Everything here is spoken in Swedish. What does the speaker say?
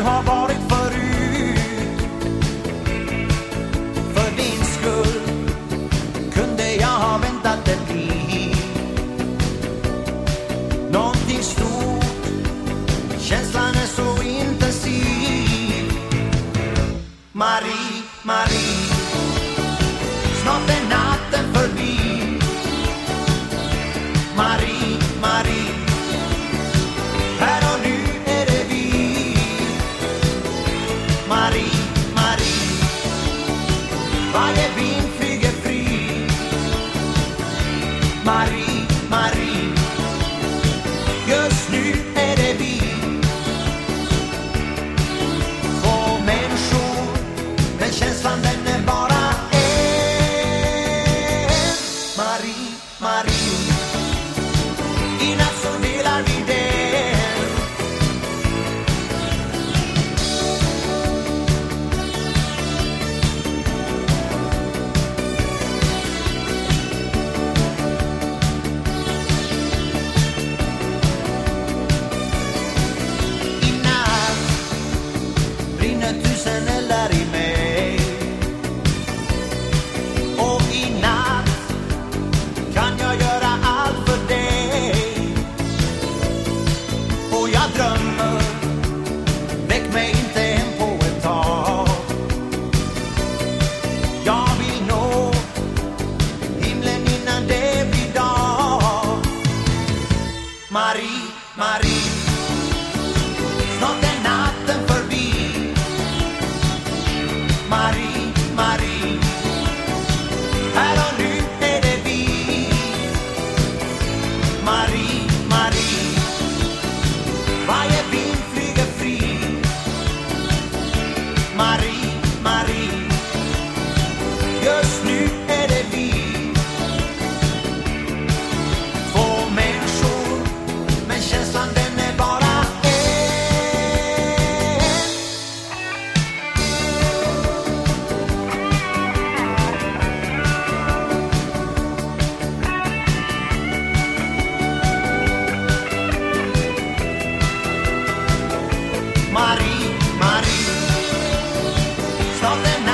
har by it being drömmer. Väck mig inte än på ett tag. Jag vill nå himlen innan det blir dag. Marie, Marie. Snart donde me